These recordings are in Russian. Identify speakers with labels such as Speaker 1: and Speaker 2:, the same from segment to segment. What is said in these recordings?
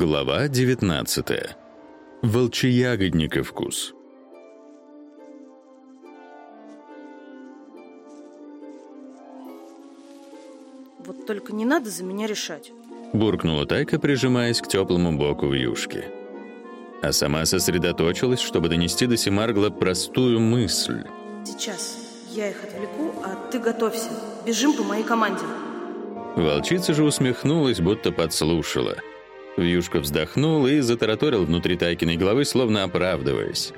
Speaker 1: Глава 19. Волчьягодника вкус.
Speaker 2: Вот только не надо за меня решать.
Speaker 1: Буркнула Тайка, прижимаясь к теплому боку в юшке. А сама сосредоточилась, чтобы донести до Семаргла простую мысль.
Speaker 2: Сейчас я их отвлеку, а ты готовься. Бежим по моей команде.
Speaker 1: Волчица же усмехнулась, будто подслушала. Вьюшка вздохнул и затараторил внутри Тайкиной головы, словно оправдываясь.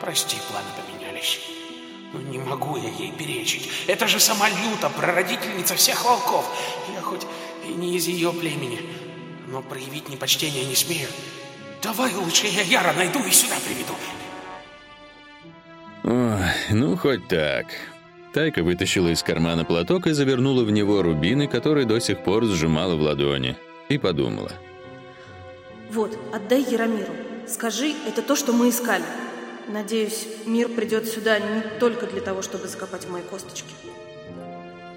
Speaker 3: Прости, планы поменялись. Но не могу я ей перечить. Это же сама Люта, прародительница всех волков. Я хоть и не из ее племени, но проявить непочтение не смею. Давай лучше я Яра найду и сюда приведу.
Speaker 1: Ой, ну хоть так. Тайка вытащила из кармана платок и завернула в него рубины, которые до сих пор сжимала в ладони, и подумала.
Speaker 2: Вот, отдай Яромиру. Скажи, это то, что мы искали. Надеюсь, мир придет сюда не только для того, чтобы закопать мои косточки.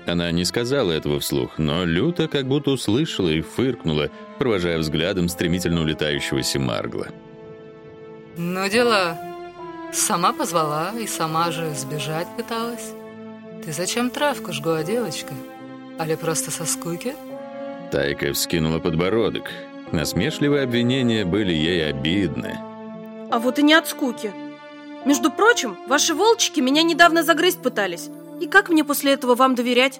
Speaker 1: Она не сказала этого вслух, но люто как будто услышала и фыркнула, провожая взглядом стремительно улетающегося Маргла.
Speaker 4: Ну дела. Сама позвала и сама же сбежать пыталась. Ты зачем травку жгла, девочка? Али просто со скуки?
Speaker 1: Тайка вскинула подбородок. Насмешливые обвинения были ей обидны.
Speaker 2: А вот и не от скуки. Между прочим, ваши волчики меня недавно загрызть пытались. И как мне после этого вам доверять?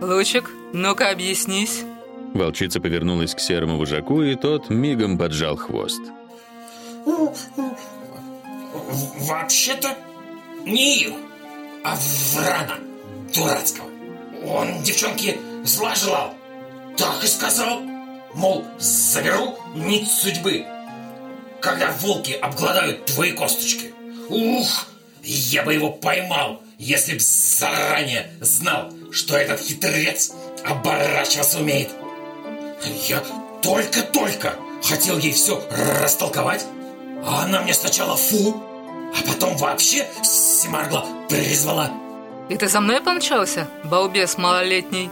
Speaker 4: Лучик, ну-ка объяснись.
Speaker 1: Волчица повернулась к серому вожаку, и тот мигом поджал хвост.
Speaker 5: Вообще-то не их, а Врана, дурацкого. Он девчонке зла желал. Так и сказал. Мол, заберу нить судьбы, когда волки обгладают твои косточки. Ух, я бы его поймал, если б заранее знал, что этот хитрец оборачиваться умеет. Я только-только хотел ей все растолковать, а она мне сначала фу, а потом вообще Семаргла призвала.
Speaker 4: И ты за мной помчался, балбес малолетний?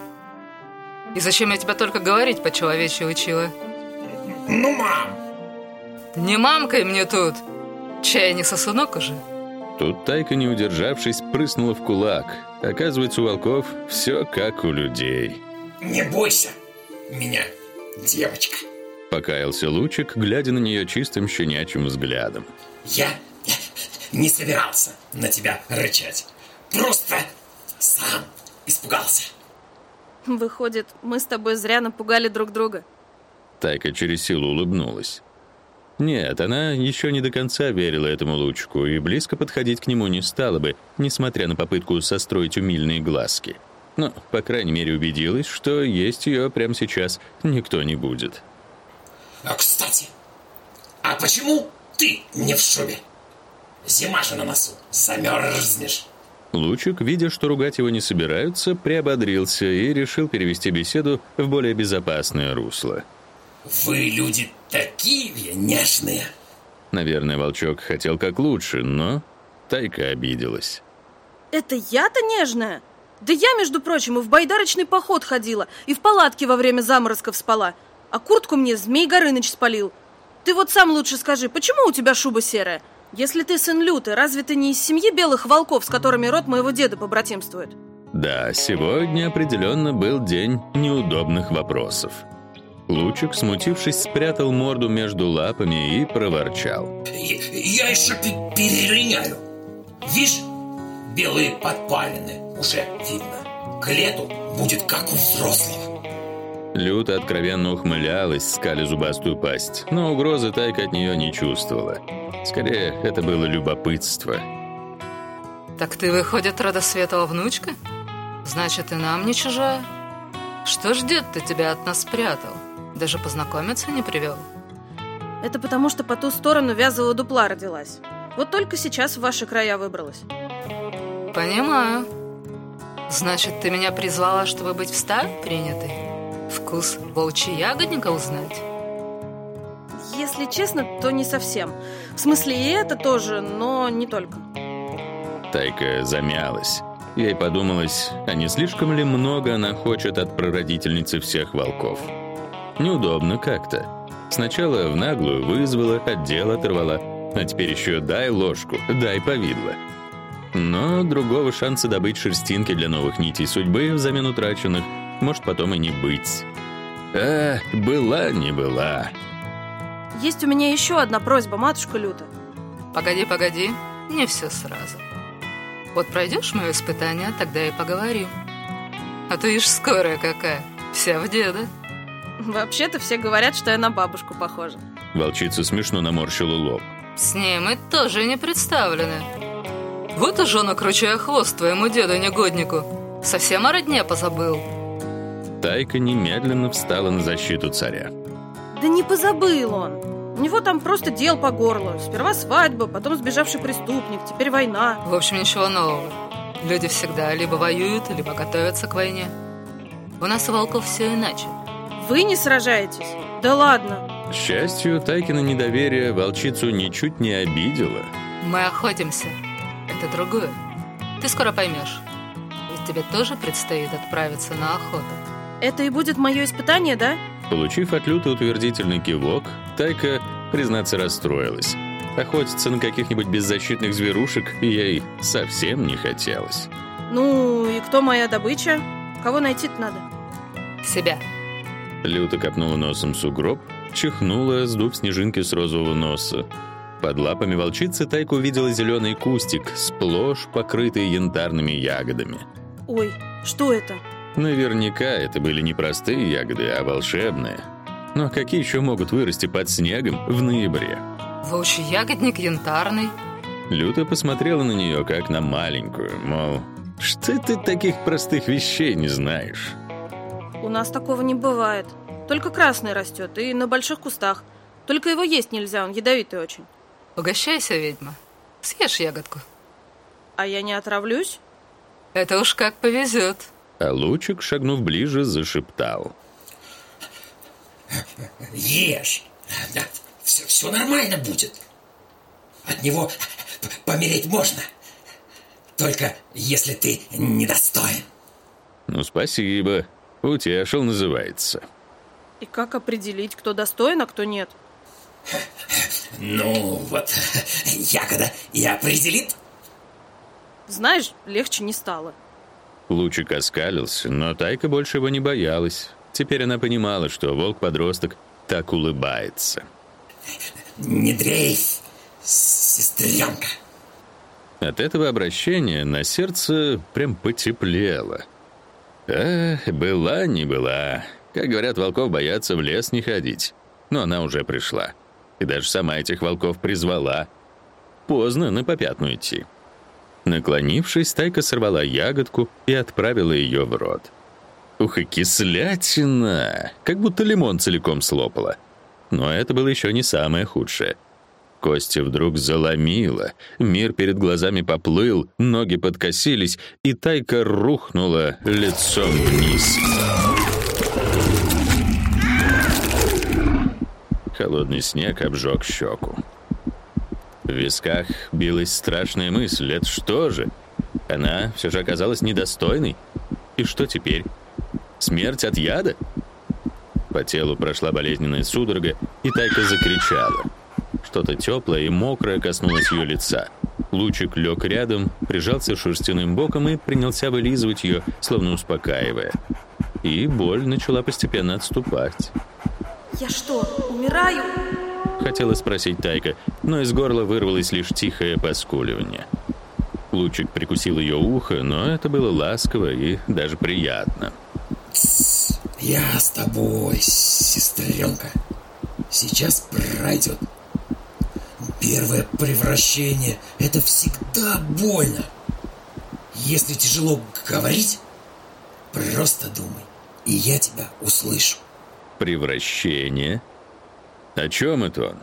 Speaker 4: И зачем я тебя только говорить по-человечьи учила?
Speaker 5: Ну, мам!
Speaker 4: Не мамкой мне тут. Чай не сосунок уже.
Speaker 1: Тут Тайка, не удержавшись, прыснула в кулак. Оказывается, у волков все как у людей.
Speaker 5: Не бойся меня, девочка.
Speaker 1: Покаялся Лучик, глядя на нее чистым щенячьим взглядом.
Speaker 5: Я не собирался на тебя рычать. Просто сам испугался.
Speaker 2: Выходит, мы с тобой зря напугали друг друга.
Speaker 1: Тайка через силу улыбнулась. Нет, она еще не до конца верила этому лучку и близко подходить к нему не стала бы, несмотря на попытку состроить умильные глазки. Но, по крайней мере, убедилась, что есть ее прямо сейчас никто не будет.
Speaker 5: А, кстати, а почему ты не в шубе? Зима же на носу, замерзнешь.
Speaker 1: Лучик, видя, что ругать его не собираются, приободрился и решил перевести беседу в более безопасное русло.
Speaker 5: Вы, люди, такие нежные.
Speaker 1: Наверное, волчок хотел как лучше, но Тайка обиделась.
Speaker 2: Это я-то нежная? Да я, между прочим, и в байдарочный поход ходила, и в палатке во время заморозков спала. А куртку мне Змей Горыныч спалил. Ты вот сам лучше скажи, почему у тебя шуба серая? Если ты сын Люты, разве ты не из семьи белых волков, с которыми род моего деда побратимствует?
Speaker 1: Да, сегодня определенно был день неудобных вопросов. Лучик, смутившись, спрятал морду между лапами и проворчал.
Speaker 5: Я, я еще перелиняю. Видишь, белые подпалины уже видно. К лету будет как у взрослого.
Speaker 1: Люта откровенно ухмылялась, скали зубастую пасть, но угрозы Тайка от нее не чувствовала. Скорее, это было любопытство.
Speaker 4: Так ты, выходит, родосветова внучка? Значит, и нам не чужая? Что ж дед-то тебя от нас спрятал? Даже познакомиться не привел?
Speaker 2: Это потому, что по ту сторону вязового дупла родилась. Вот только сейчас в ваши края выбралась.
Speaker 4: Понимаю. Значит, ты меня призвала, чтобы быть в стае принятой? Вкус волчья ягодника узнать?
Speaker 2: Если честно, то не совсем. В смысле, и это тоже, но не только.
Speaker 1: Тайка замялась. Ей подумалось, а не слишком ли много она хочет от прародительницы всех волков? Неудобно как-то. Сначала в наглую вызвала, отдел оторвала, а теперь еще дай ложку, дай повидло. Но другого шанса добыть шерстинки для новых нитей судьбы взамен утраченных может потом и не быть. А, была не была.
Speaker 2: Есть у меня еще одна просьба, матушка Люта.
Speaker 4: Погоди, погоди, не все сразу. Вот пройдешь мое испытание, тогда и поговорим. А то ишь скорая какая, вся в деда.
Speaker 2: Вообще-то все говорят, что я на бабушку похожа.
Speaker 1: Волчица смешно наморщила лоб.
Speaker 4: С ней мы тоже не представлены. Вот и жена кручая хвост твоему деду-негоднику. Совсем о родне позабыл.
Speaker 1: Тайка немедленно встала на защиту царя.
Speaker 2: Да не позабыл он. У него там просто дел по горло. Сперва свадьба, потом сбежавший преступник, теперь война.
Speaker 4: В общем, ничего нового. Люди всегда либо воюют, либо готовятся к войне. У нас у волков все иначе.
Speaker 2: Вы не сражаетесь? Да ладно.
Speaker 1: К счастью, Тайкина недоверие волчицу ничуть не обидело.
Speaker 4: Мы охотимся. Это другое. Ты скоро поймешь. Ведь тебе тоже предстоит отправиться на охоту.
Speaker 2: Это и будет мое испытание, да?
Speaker 1: Получив от Люты утвердительный кивок, Тайка, признаться, расстроилась. Охотиться на каких-нибудь беззащитных зверушек ей совсем не хотелось.
Speaker 2: Ну, и кто моя добыча? Кого найти-то надо?
Speaker 4: Себя.
Speaker 1: Люта копнула носом сугроб, чихнула, сдув снежинки с розового носа. Под лапами волчицы Тайка увидела зеленый кустик, сплошь покрытый янтарными ягодами.
Speaker 2: Ой, что это?
Speaker 1: Наверняка это были не простые ягоды, а волшебные. Но какие еще могут вырасти под снегом в ноябре?
Speaker 4: Волчий ягодник янтарный.
Speaker 1: Люта посмотрела на нее, как на маленькую, мол, что ты таких простых вещей не знаешь?
Speaker 2: У нас такого не бывает. Только красный растет и на больших кустах. Только его есть нельзя, он ядовитый очень.
Speaker 4: Угощайся, ведьма. Съешь ягодку.
Speaker 2: А я не отравлюсь?
Speaker 4: Это уж как повезет.
Speaker 1: А Лучик, шагнув ближе, зашептал.
Speaker 5: Ешь. Да, все, все нормально будет. От него помереть можно. Только если ты недостоин.
Speaker 1: Ну, спасибо. Утешил называется.
Speaker 2: И как определить, кто достоин, а кто нет?
Speaker 5: Ну, вот, ягода и определит.
Speaker 2: Знаешь, легче не стало.
Speaker 1: Лучик оскалился, но Тайка больше его не боялась. Теперь она понимала, что волк-подросток так улыбается.
Speaker 5: Не дрейф, сестренка.
Speaker 1: От этого обращения на сердце прям потеплело. А, была не была. Как говорят, волков боятся в лес не ходить. Но она уже пришла. И даже сама этих волков призвала. Поздно на попятную идти. Наклонившись, Тайка сорвала ягодку и отправила ее в рот. Ух, и кислятина! Как будто лимон целиком слопала. Но это было еще не самое худшее. Кости вдруг заломило, мир перед глазами поплыл, ноги подкосились, и Тайка рухнула лицом вниз. Холодный снег обжег щеку. В висках билась страшная мысль. Это что же? Она все же оказалась недостойной. И что теперь? Смерть от яда? По телу прошла болезненная судорога, и Тайка закричала. Что-то теплое и мокрое коснулось ее лица. Лучик лег рядом, прижался шерстяным боком и принялся вылизывать ее, словно успокаивая. И боль начала постепенно отступать.
Speaker 2: Я что, умираю?
Speaker 1: Хотела спросить Тайка, но из горла вырвалось лишь тихое поскуливание. Лучик прикусил ее ухо, но это было ласково и даже приятно.
Speaker 5: Я с тобой, сестренка. Сейчас пройдет. Первое превращение – это всегда больно. Если тяжело говорить, просто думай, и я тебя услышу.
Speaker 1: Превращение? О чем это он?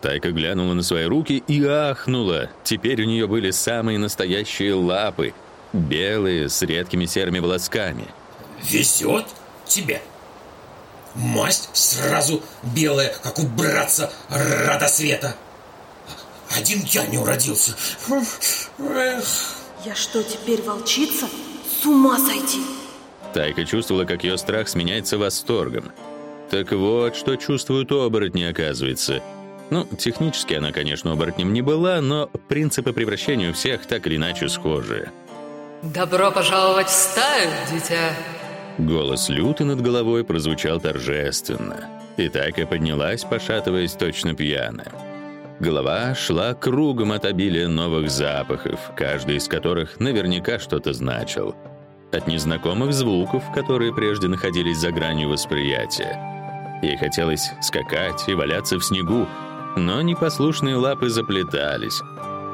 Speaker 1: Тайка глянула на свои руки и ахнула. Теперь у нее были самые настоящие лапы, белые, с редкими серыми волосками.
Speaker 5: Везет тебе. Масть сразу белая, как у братца Радосвета. Один я не уродился. Эх.
Speaker 2: Я что, теперь волчица? С ума сойти!
Speaker 1: Тайка чувствовала, как ее страх сменяется восторгом. Так вот, что чувствуют оборотни, оказывается. Ну, технически она, конечно, оборотнем не была, но принципы превращения у всех так или иначе схожи.
Speaker 4: «Добро пожаловать в стаю, дитя!»
Speaker 1: Голос люты над головой прозвучал торжественно. И Тайка поднялась, пошатываясь точно пьяная. Голова шла кругом от обилия новых запахов, каждый из которых наверняка что-то значил. От незнакомых звуков, которые прежде находились за гранью восприятия. Ей хотелось скакать и валяться в снегу, но непослушные лапы заплетались.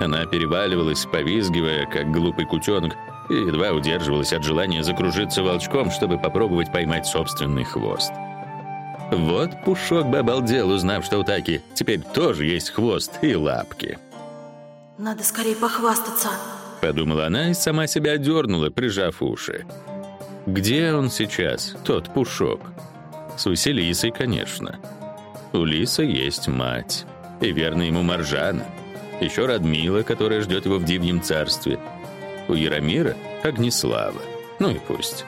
Speaker 1: Она переваливалась, повизгивая, как глупый кутенок, и едва удерживалась от желания закружиться волчком, чтобы попробовать поймать собственный хвост. Вот Пушок бы обалдел, узнав, что у Таки теперь тоже есть хвост и лапки.
Speaker 2: Надо скорее похвастаться.
Speaker 1: Подумала она и сама себя дернула, прижав уши. Где он сейчас, тот Пушок? С Василисой, конечно. У Лиса есть мать. И верно ему Маржана. Еще Радмила, которая ждет его в Дивнем царстве. У Яромира — Огнеслава. Ну и пусть.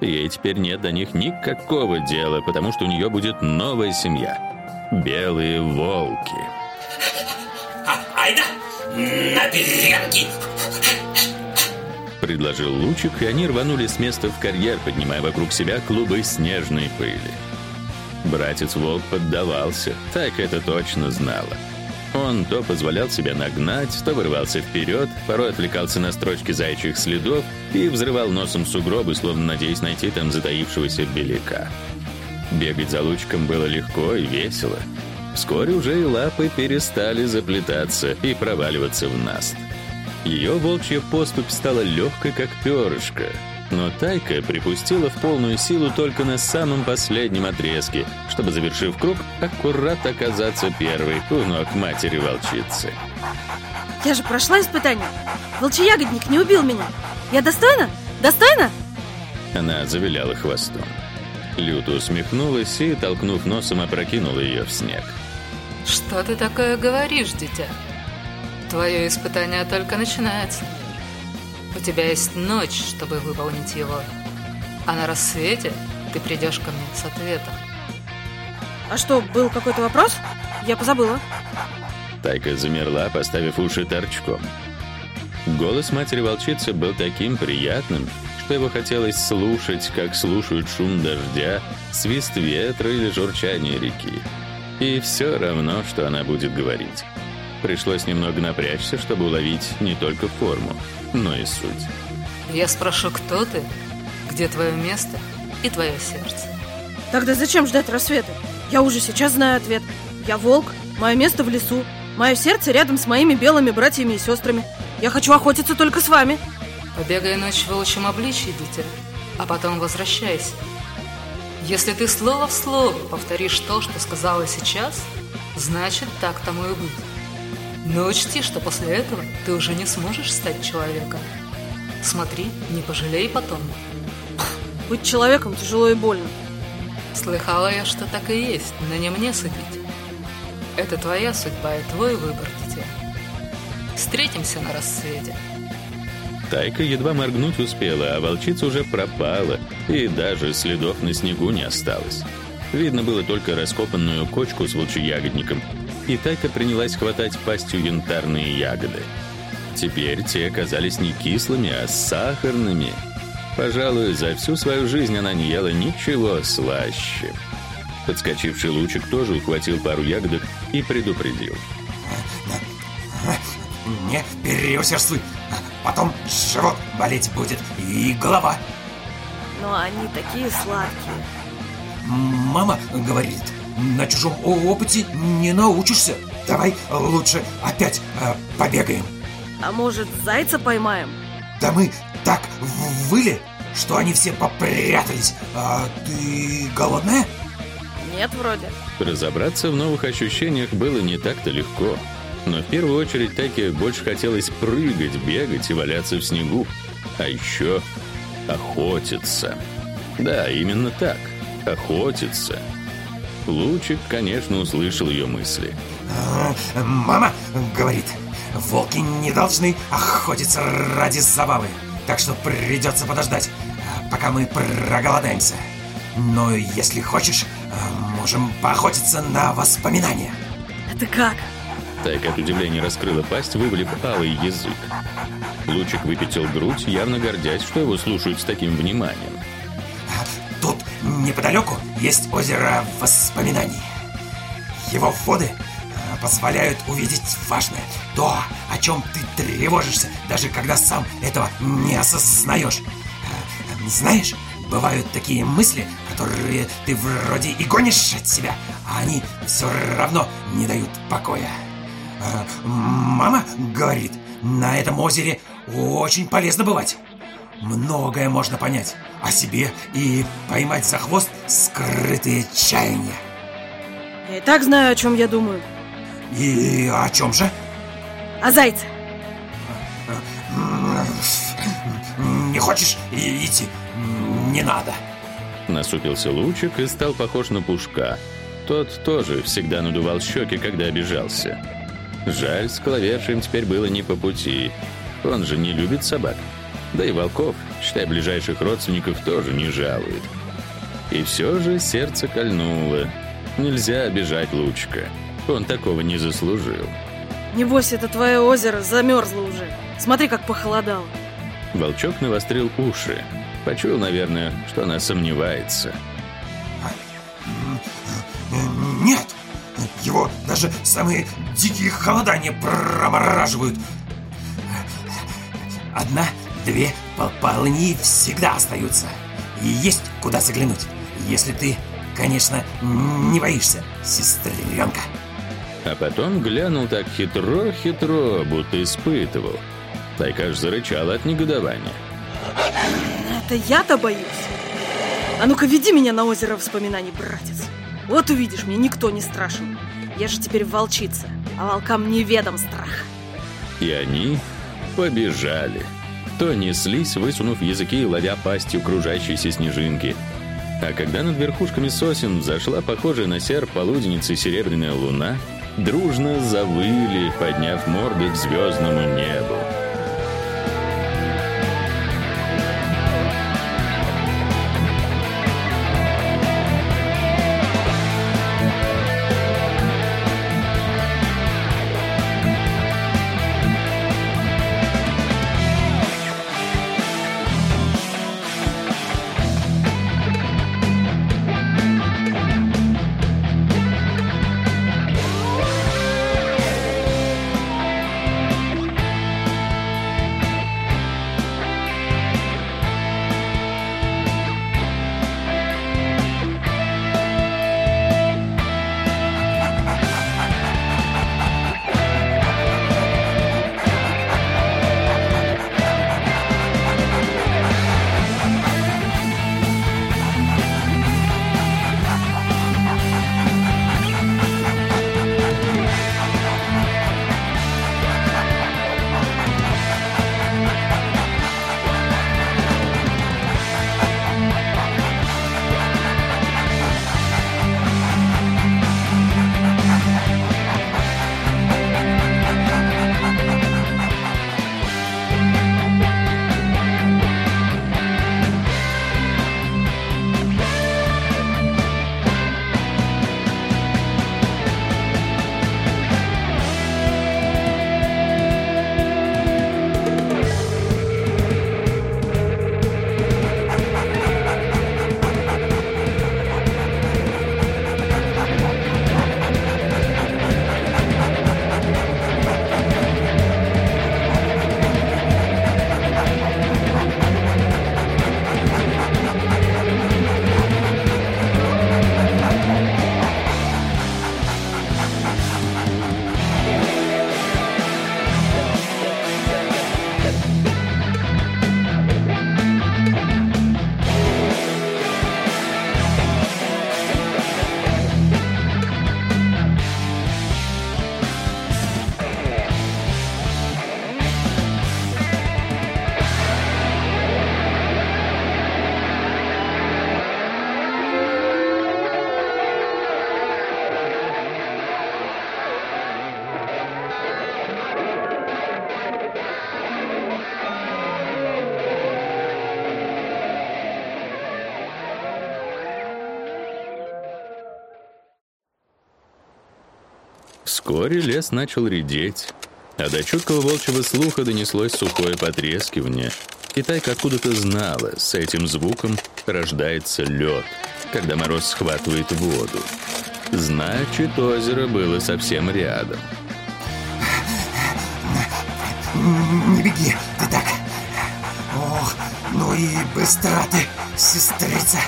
Speaker 1: Ей теперь нет до них никакого дела, потому что у нее будет новая семья. Белые волки.
Speaker 5: А, айда, на перегонки!
Speaker 1: Предложил Лучик, и они рванули с места в карьер, поднимая вокруг себя клубы снежной пыли. Братец-волк поддавался, так это точно знала. Он то позволял себя нагнать, то вырывался вперед, порой отвлекался на строчки заячьих следов и взрывал носом сугробы, словно надеясь найти там затаившегося беляка. Бегать за лучиком было легко и весело. Вскоре уже и лапы перестали заплетаться и проваливаться в наст. Ее волчья поступь стала легкой, как перышко — но Тайка припустила в полную силу только на самом последнем отрезке, чтобы, завершив круг, аккурат оказаться первой у ног матери волчицы.
Speaker 2: Я же прошла испытание. Волчий ягодник не убил меня. Я достойна? Достойна?
Speaker 1: Она завиляла хвостом. Люто усмехнулась и, толкнув носом, опрокинула ее в снег.
Speaker 4: Что ты такое говоришь, дитя? Твое испытание только начинается. У тебя есть ночь, чтобы выполнить его. А на рассвете ты придешь ко мне с ответом.
Speaker 2: А что, был какой-то вопрос? Я позабыла.
Speaker 1: Тайка замерла, поставив уши торчком. Голос матери-волчицы был таким приятным, что его хотелось слушать, как слушают шум дождя, свист ветра или журчание реки. И все равно, что она будет говорить. Пришлось немного напрячься, чтобы уловить не только форму, но и суть.
Speaker 4: Я спрошу, кто ты, где твое место и твое сердце.
Speaker 2: Тогда зачем ждать рассвета? Я уже сейчас знаю ответ. Я волк, мое место в лесу, мое сердце рядом с моими белыми братьями и сестрами. Я хочу охотиться только с вами.
Speaker 4: Побегай ночь в волчьем обличье, дитя, а потом возвращайся. Если ты слово в слово повторишь то, что сказала сейчас, значит, так тому и быть. Но учти, что после этого ты уже не сможешь стать человеком. Смотри, не пожалей потом.
Speaker 2: Быть человеком тяжело и больно.
Speaker 4: Слыхала я, что так и есть, но не мне судить. Это твоя судьба и твой выбор, дитя. Встретимся на рассвете.
Speaker 1: Тайка едва моргнуть успела, а волчица уже пропала, и даже следов на снегу не осталось. Видно было только раскопанную кочку с волчьеягодником — и Тайка принялась хватать пастью янтарные ягоды. Теперь те оказались не кислыми, а сахарными. Пожалуй, за всю свою жизнь она не ела ничего слаще. Подскочивший лучик тоже ухватил пару ягодок и предупредил.
Speaker 5: Не переусердствуй, потом живот болеть будет и голова.
Speaker 2: Но они такие сладкие.
Speaker 5: Мама говорит, на чужом опыте не научишься. Давай лучше опять э, побегаем.
Speaker 2: А может, зайца поймаем?
Speaker 5: Да мы так выли, что они все попрятались. А ты голодная?
Speaker 2: Нет, вроде.
Speaker 1: Разобраться в новых ощущениях было не так-то легко. Но в первую очередь Таке больше хотелось прыгать, бегать и валяться в снегу. А еще охотиться. Да, именно так. Охотиться. Лучик, конечно, услышал ее мысли.
Speaker 5: «Мама говорит, волки не должны охотиться ради забавы, так что придется подождать, пока мы проголодаемся. Но если хочешь, а, можем поохотиться на воспоминания.
Speaker 2: Это как?
Speaker 1: Так от удивления раскрыла пасть, вывалив алый язык. Лучик выпятил грудь, явно гордясь, что его слушают с таким вниманием.
Speaker 5: Неподалеку есть озеро воспоминаний. Его воды а, позволяют увидеть важное, то, о чем ты тревожишься, даже когда сам этого не осознаешь. А, знаешь, бывают такие мысли, которые ты вроде и гонишь от себя, а они все равно не дают покоя. А, мама говорит, на этом озере очень полезно бывать. Многое можно понять о себе и поймать за хвост скрытые чаяния.
Speaker 2: Я и так знаю, о чем я думаю.
Speaker 5: И о чем же?
Speaker 2: О зайце.
Speaker 5: Не хочешь идти? Не надо.
Speaker 1: Насупился лучик и стал похож на пушка. Тот тоже всегда надувал щеки, когда обижался. Жаль, с клавершем теперь было не по пути. Он же не любит собак. Да и волков, считай, ближайших родственников тоже не жалует. И все же сердце кольнуло. Нельзя обижать Лучика. Он такого не заслужил.
Speaker 2: Небось, это твое озеро замерзло уже. Смотри, как похолодало.
Speaker 1: Волчок навострил уши. Почуял, наверное, что она сомневается.
Speaker 5: Нет, его даже самые дикие холода не промораживают. Одна, две полыни всегда остаются. И есть куда заглянуть, если ты, конечно, не боишься, сестренка.
Speaker 1: А потом глянул так хитро-хитро, будто испытывал. Тайка аж зарычала от негодования.
Speaker 2: Это я-то боюсь. А ну-ка, веди меня на озеро воспоминаний, братец. Вот увидишь, мне никто не страшен. Я же теперь волчица, а волкам неведом страх.
Speaker 1: И они побежали. То неслись, высунув языки и ловя пастью кружащиеся снежинки. А когда над верхушками сосен зашла похожая на серп полуденницы серебряная луна, дружно завыли, подняв морды к звездному небу. Вскоре лес начал редеть, а до чуткого волчьего слуха донеслось сухое потрескивание, и Тайка откуда-то знала, с этим звуком рождается лед, когда мороз схватывает воду. Значит, озеро было совсем рядом.
Speaker 5: Не беги ты так. Ох, ну и быстро ты, сестрица.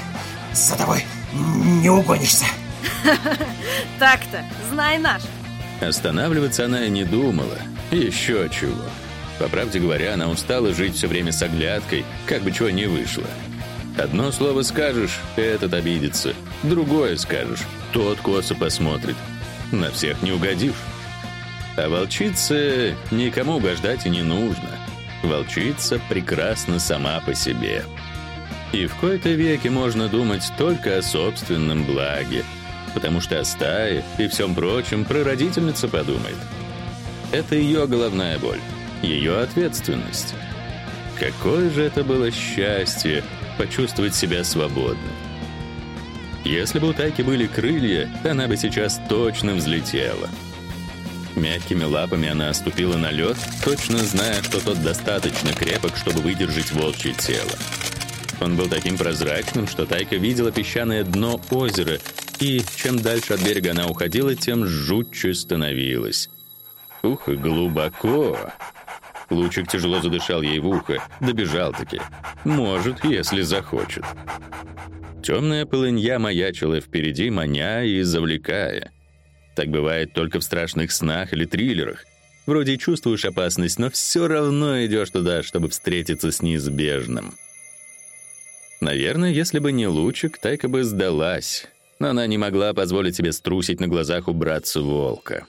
Speaker 5: За тобой не угонишься.
Speaker 2: Так-то, знай наш.
Speaker 1: Останавливаться она и не думала. Еще чего. По правде говоря, она устала жить все время с оглядкой, как бы чего не вышло. Одно слово скажешь, этот обидится. Другое скажешь, тот косо посмотрит. На всех не угодишь. А волчице никому угождать и не нужно. Волчица прекрасна сама по себе. И в кои-то веке можно думать только о собственном благе, потому что о стае и всем прочем прародительница подумает. Это ее головная боль, ее ответственность. Какое же это было счастье почувствовать себя свободной. Если бы у Тайки были крылья, она бы сейчас точно взлетела. Мягкими лапами она ступила на лед, точно зная, что тот достаточно крепок, чтобы выдержать волчье тело. Он был таким прозрачным, что Тайка видела песчаное дно озера, и чем дальше от берега она уходила, тем жутче становилась. Ух, и глубоко. Лучик тяжело задышал ей в ухо, добежал-таки. Может, если захочет. Темная полынья маячила впереди, маня и завлекая. Так бывает только в страшных снах или триллерах. Вроде чувствуешь опасность, но все равно идешь туда, чтобы встретиться с неизбежным. Наверное, если бы не лучик, Тайка бы сдалась, но она не могла позволить себе струсить на глазах у братца-волка.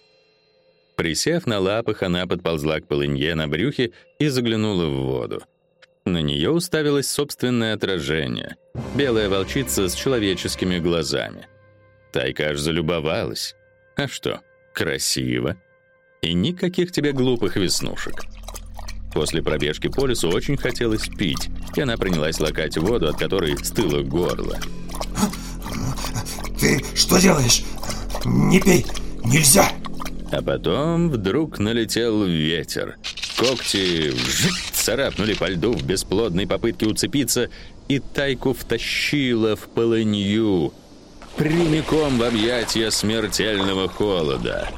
Speaker 1: Присев на лапах, она подползла к полынье на брюхе и заглянула в воду. На нее уставилось собственное отражение. Белая волчица с человеческими глазами. Тайка аж залюбовалась. А что, красиво. И никаких тебе глупых веснушек. После пробежки по лесу очень хотелось пить, и она принялась лакать воду, от которой стыло горло.
Speaker 5: Что делаешь? Не пей, нельзя.
Speaker 1: А потом вдруг налетел ветер. Когти вжик, царапнули по льду в бесплодной попытке уцепиться, и тайку втащило в полынью, прямиком в объятия смертельного холода.